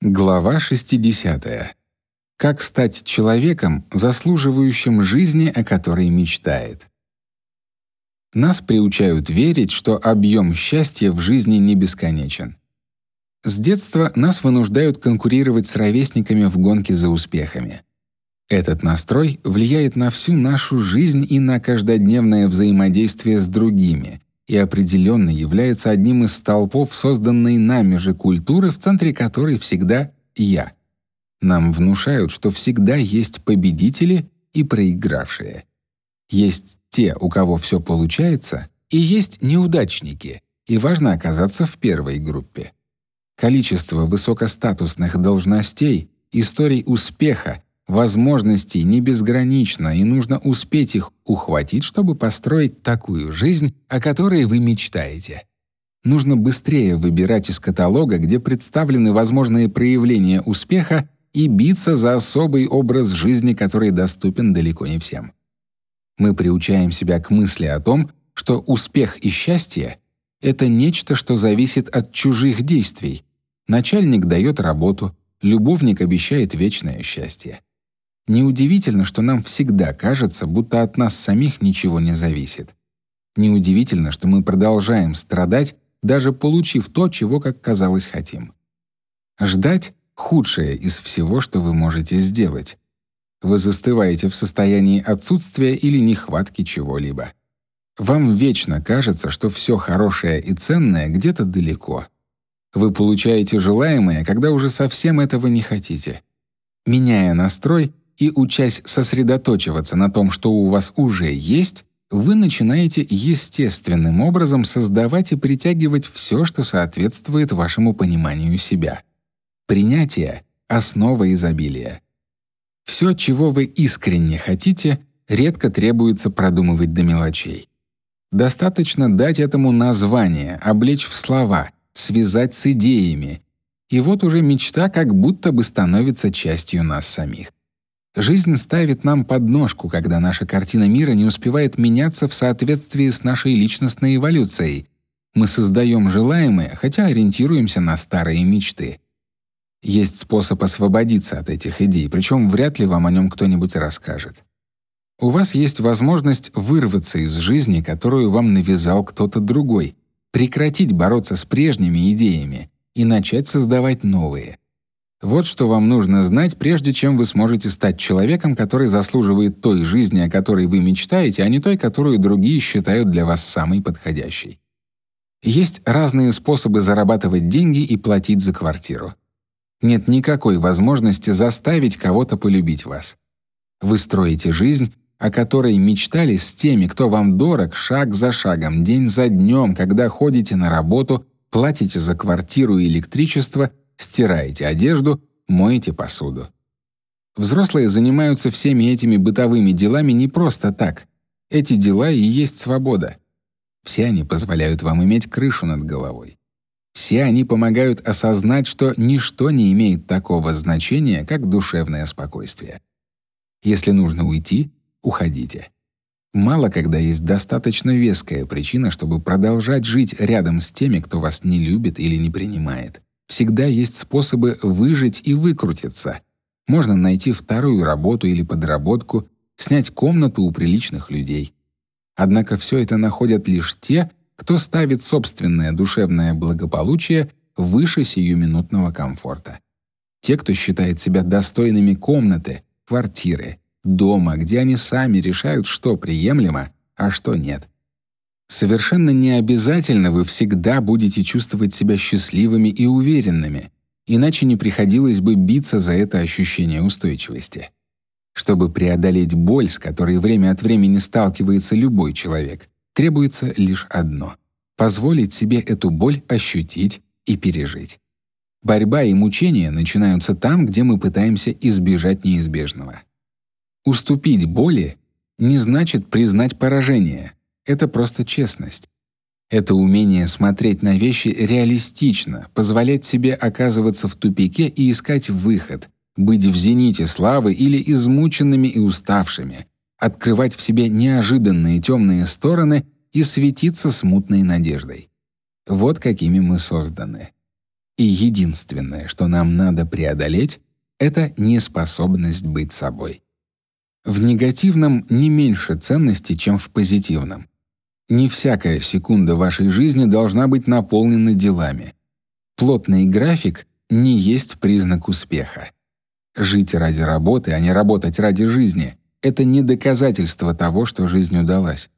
Глава 60. Как стать человеком, заслуживающим жизни, о которой мечтает. Нас приучают верить, что объем счастья в жизни не бесконечен. С детства нас вынуждают конкурировать с ровесниками в гонке за успехами. Этот настрой влияет на всю нашу жизнь и на каждодневное взаимодействие с другими, и определенно является одним из столпов созданной нами же культуры, в центре которой всегда я. Нам внушают, что всегда есть победители и проигравшие. Есть те, у кого все получается, и есть неудачники, и важно оказаться в первой группе. Количество высокостатусных должностей, историй успеха Возможностей не безгранично, и нужно успеть их ухватить, чтобы построить такую жизнь, о которой вы мечтаете. Нужно быстрее выбирать из каталога, где представлены возможные проявления успеха, и биться за особый образ жизни, который доступен далеко не всем. Мы приучаем себя к мысли о том, что успех и счастье это нечто, что зависит от чужих действий. Начальник дает работу, любовник обещает вечное счастье. Неудивительно, что нам всегда кажется, будто от нас самих ничего не зависит. Неудивительно, что мы продолжаем страдать, даже получив то, чего, как казалось, хотим. Ждать худшее из всего, что вы можете сделать. Вы застываете в состоянии отсутствия или нехватки чего-либо. Вам вечно кажется, что все хорошее и ценное где-то далеко. Вы получаете желаемое, когда уже совсем этого не хотите. Меняя настрой, и учась сосредоточиваться на том, что у вас уже есть, вы начинаете естественным образом создавать и притягивать все, что соответствует вашему пониманию себя. Принятие — основа изобилия. Все, чего вы искренне хотите, редко требуется продумывать до мелочей. Достаточно дать этому название, облечь в слова, связать с идеями, и вот уже мечта как будто бы становится частью нас самих. Жизнь ставит нам подножку, когда наша картина мира не успевает меняться в соответствии с нашей личностной эволюцией. Мы создаем желаемое, хотя ориентируемся на старые мечты. Есть способ освободиться от этих идей, причем вряд ли вам о нем кто-нибудь расскажет. У вас есть возможность вырваться из жизни, которую вам навязал кто-то другой, прекратить бороться с прежними идеями и начать создавать новые. Вот что вам нужно знать, прежде чем вы сможете стать человеком, который заслуживает той жизни, о которой вы мечтаете, а не той, которую другие считают для вас самой подходящей. Есть разные способы зарабатывать деньги и платить за квартиру. Нет никакой возможности заставить кого-то полюбить вас. Вы строите жизнь, о которой мечтали с теми, кто вам дорог, шаг за шагом, день за днем, когда ходите на работу, платите за квартиру и электричество стираете одежду, моете посуду. Взрослые занимаются всеми этими бытовыми делами не просто так. Эти дела и есть свобода. Все они позволяют вам иметь крышу над головой. Все они помогают осознать, что ничто не имеет такого значения, как душевное спокойствие. Если нужно уйти, уходите. Мало когда есть достаточно веская причина, чтобы продолжать жить рядом с теми, кто вас не любит или не принимает. Всегда есть способы выжить и выкрутиться. Можно найти вторую работу или подработку, снять комнату у приличных людей. Однако все это находят лишь те, кто ставит собственное душевное благополучие выше сиюминутного комфорта. Те, кто считает себя достойными комнаты, квартиры, дома, где они сами решают, что приемлемо, а что нет. Совершенно не обязательно вы всегда будете чувствовать себя счастливыми и уверенными, иначе не приходилось бы биться за это ощущение устойчивости. Чтобы преодолеть боль, с которой время от времени сталкивается любой человек, требуется лишь одно — позволить себе эту боль ощутить и пережить. Борьба и мучения начинаются там, где мы пытаемся избежать неизбежного. Уступить боли не значит признать поражение — это просто честность. Это умение смотреть на вещи реалистично, позволять себе оказываться в тупике и искать выход, быть в зените славы или измученными и уставшими, открывать в себе неожиданные темные стороны и светиться смутной надеждой. Вот какими мы созданы. И единственное, что нам надо преодолеть, это неспособность быть собой. В негативном не меньше ценности, чем в позитивном. Не всякая секунда вашей жизни должна быть наполнена делами. Плотный график не есть признак успеха. Жить ради работы, а не работать ради жизни это не доказательство того, что жизнь удалась.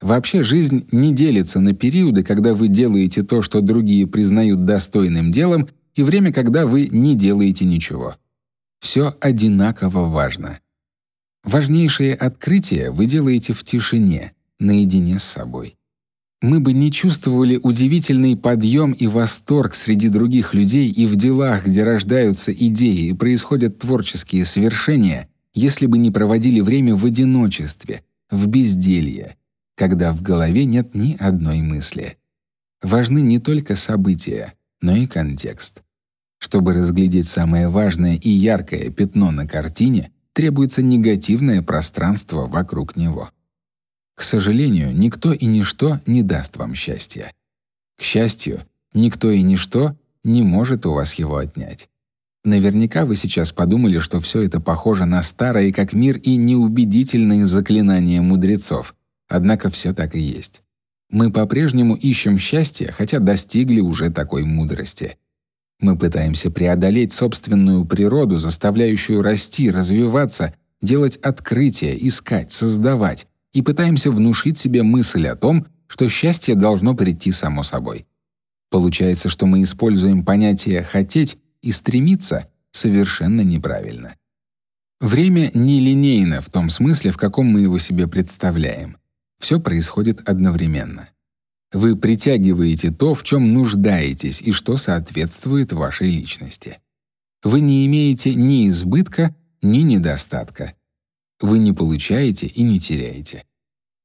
Вообще жизнь не делится на периоды, когда вы делаете то, что другие признают достойным делом, и время, когда вы не делаете ничего. Все одинаково важно. Важнейшие открытия вы делаете в тишине, наедине с собой. Мы бы не чувствовали удивительный подъем и восторг среди других людей и в делах, где рождаются идеи и происходят творческие свершения, если бы не проводили время в одиночестве, в безделье, когда в голове нет ни одной мысли. Важны не только события, но и контекст. Чтобы разглядеть самое важное и яркое пятно на картине, требуется негативное пространство вокруг него. К сожалению, никто и ничто не даст вам счастья. К счастью, никто и ничто не может у вас его отнять. Наверняка вы сейчас подумали, что все это похоже на старое как мир и неубедительные заклинания мудрецов. Однако все так и есть. Мы по-прежнему ищем счастье, хотя достигли уже такой мудрости. Мы пытаемся преодолеть собственную природу, заставляющую расти, развиваться, делать открытия, искать, создавать, и пытаемся внушить себе мысль о том, что счастье должно прийти само собой. Получается, что мы используем понятие хотеть и стремиться совершенно неправильно. Время нелинейно в том смысле, в каком мы его себе представляем. Все происходит одновременно. Вы притягиваете то, в чем нуждаетесь и что соответствует вашей личности. Вы не имеете ни избытка, ни недостатка. Вы не получаете и не теряете.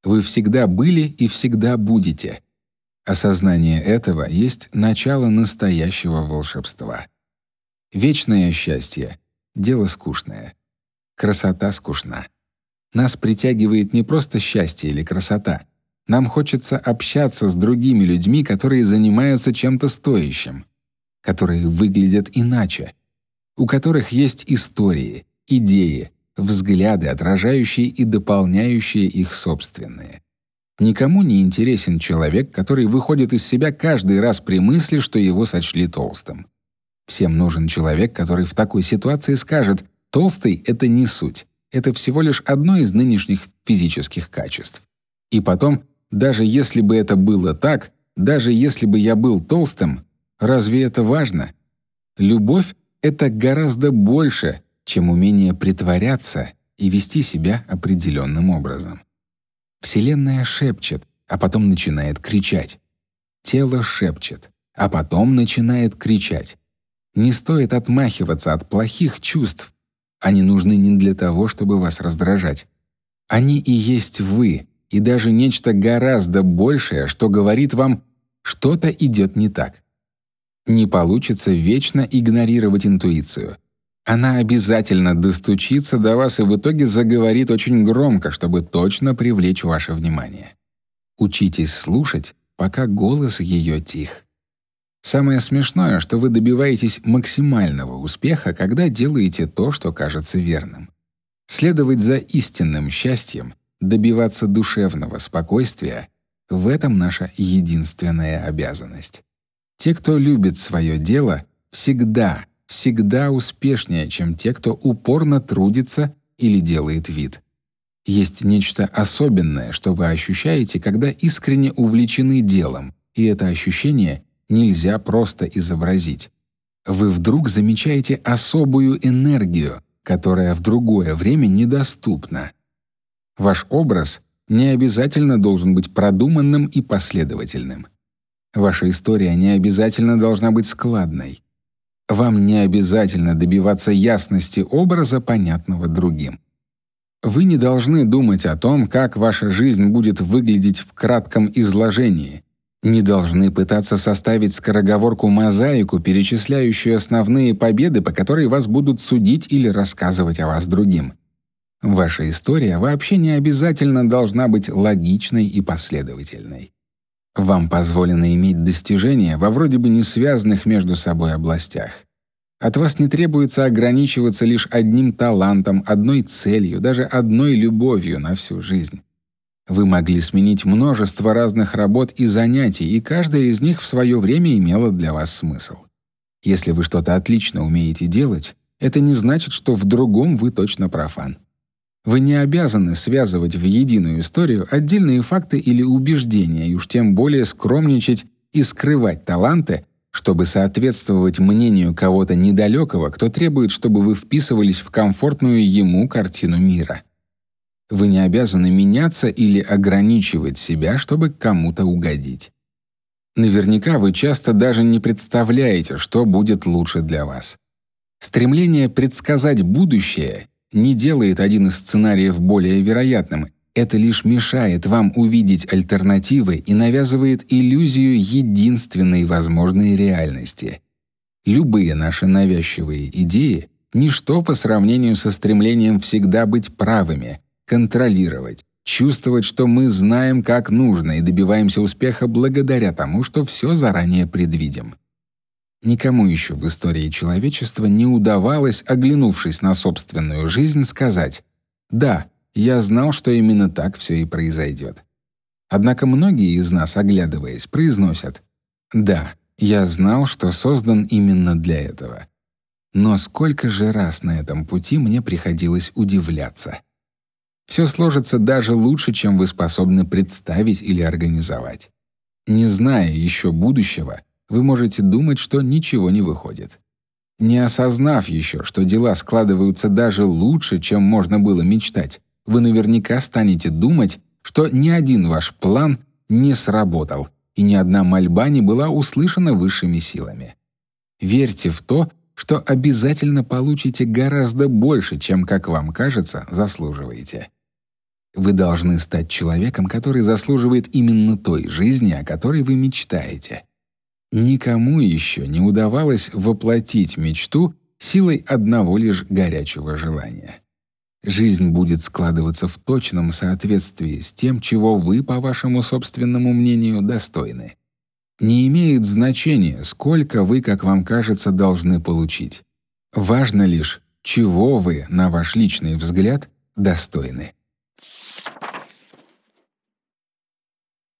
Вы всегда были и всегда будете. Осознание этого есть начало настоящего волшебства. Вечное счастье — дело скучное. Красота скучна. Нас притягивает не просто счастье или красота. Нам хочется общаться с другими людьми, которые занимаются чем-то стоящим, которые выглядят иначе, у которых есть истории, идеи, взгляды, отражающие и дополняющие их собственные. Никому не интересен человек, который выходит из себя каждый раз при мысли, что его сочли толстым. Всем нужен человек, который в такой ситуации скажет: "Толстый это не суть. Это всего лишь одно из нынешних физических качеств". И потом, даже если бы это было так, даже если бы я был толстым, разве это важно? Любовь это гораздо больше, чем умение притворяться и вести себя определенным образом. Вселенная шепчет, а потом начинает кричать. Тело шепчет, а потом начинает кричать. Не стоит отмахиваться от плохих чувств. Они нужны не для того, чтобы вас раздражать. Они и есть вы, и даже нечто гораздо большее, что говорит вам, что-то идет не так. Не получится вечно игнорировать интуицию. Она обязательно достучится до вас и в итоге заговорит очень громко, чтобы точно привлечь ваше внимание. Учитесь слушать, пока голос ее тих. Самое смешное, что вы добиваетесь максимального успеха, когда делаете то, что кажется верным. Следовать за истинным счастьем, добиваться душевного спокойствия в этом наша единственная обязанность. Те, кто любит свое дело, всегда, всегда успешнее, чем те, кто упорно трудится или делает вид. Есть нечто особенное, что вы ощущаете, когда искренне увлечены делом, и это ощущение нельзя просто изобразить. Вы вдруг замечаете особую энергию, которая в другое время недоступна. Ваш образ не обязательно должен быть продуманным и последовательным. Ваша история не обязательно должна быть складной. Вам не обязательно добиваться ясности образа, понятного другим. Вы не должны думать о том, как ваша жизнь будет выглядеть в кратком изложении, не должны пытаться составить скороговорку-мозаику, перечисляющую основные победы, по которой вас будут судить или рассказывать о вас другим. Ваша история вообще не обязательно должна быть логичной и последовательной. Вам позволено иметь достижения во вроде бы не связанных между собой областях. От вас не требуется ограничиваться лишь одним талантом, одной целью, даже одной любовью на всю жизнь. Вы могли сменить множество разных работ и занятий, и каждая из них в свое время имела для вас смысл. Если вы что-то отлично умеете делать, это не значит, что в другом вы точно профан. Вы не обязаны связывать в единую историю отдельные факты или убеждения, и уж тем более скромничать и скрывать таланты, чтобы соответствовать мнению кого-то недалекого, кто требует, чтобы вы вписывались в комфортную ему картину мира. Вы не обязаны меняться или ограничивать себя, чтобы кому-то угодить. Наверняка вы часто даже не представляете, что будет лучше для вас. Стремление предсказать будущее не делает один из сценариев более вероятным, это лишь мешает вам увидеть альтернативы и навязывает иллюзию единственной возможной реальности. Любые наши навязчивые идеи ничто по сравнению со стремлением всегда быть правыми, контролировать, чувствовать, что мы знаем, как нужно, и добиваемся успеха благодаря тому, что все заранее предвидим. Никому еще в истории человечества не удавалось, оглянувшись на собственную жизнь, сказать: "Да, я знал, что именно так все и произойдет. Однако многие из нас, оглядываясь, произносят: "Да, я знал, что создан именно для этого". Но сколько же раз на этом пути мне приходилось удивляться. Все сложится даже лучше, чем вы способны представить или организовать. Не зная еще будущего, вы можете думать, что ничего не выходит. Не осознав еще, что дела складываются даже лучше, чем можно было мечтать, вы наверняка станете думать, что ни один ваш план не сработал и ни одна мольба не была услышана высшими силами. Верьте в то, что обязательно получите гораздо больше, чем, как вам кажется, заслуживаете. Вы должны стать человеком, который заслуживает именно той жизни, о которой вы мечтаете. Никому еще не удавалось воплотить мечту силой одного лишь горячего желания. Жизнь будет складываться в точном соответствии с тем, чего вы, по вашему собственному мнению, достойны. Не имеет значения, сколько вы, как вам кажется, должны получить. Важно лишь, чего вы, на ваш личный взгляд, достойны.